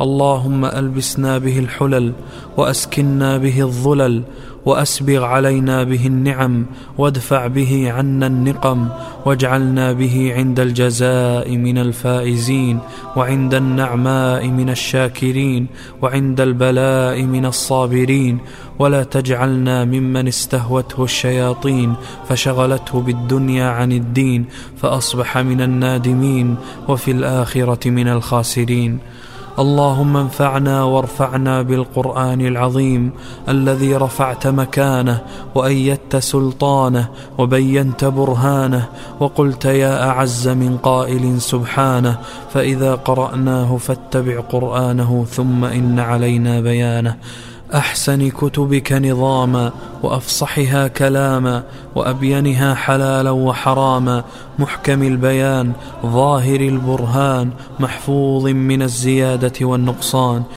اللهم ألبسنا به الحلل وأسكنا به الظلل وأسبغ علينا به النعم وادفع به عنا النقم واجعلنا به عند الجزاء من الفائزين وعند النعماء من الشاكرين وعند البلاء من الصابرين ولا تجعلنا ممن استهوته الشياطين فشغلته بالدنيا عن الدين فأصبح من النادمين وفي الآخرة من الخاسرين اللهم انفعنا وارفعنا بالقرآن العظيم الذي رفعت مكانه وأيدت سلطانه وبينت برهانه وقلت يا أعز من قائل سبحانه فإذا قرأناه فاتبع قرآنه ثم إن علينا بيانه أحسن كتبك نظاما وأفصحها كلاما وأبينها حلالا وحراما. محكم البيان ظاهر البرهان محفوظ من الزيادة والنقصان.